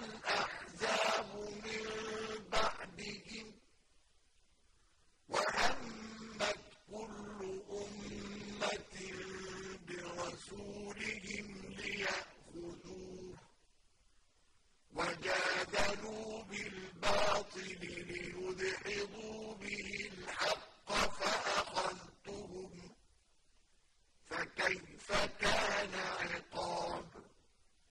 أن